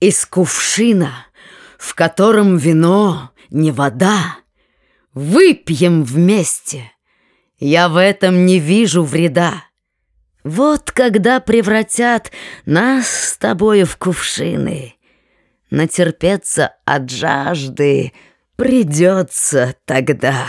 из кувшина, в котором вино не вода. Выпьем вместе. Я в этом не вижу вреда. Вот когда превратят нас с тобою в кувшины, Натерпеться от жажды придется тогда.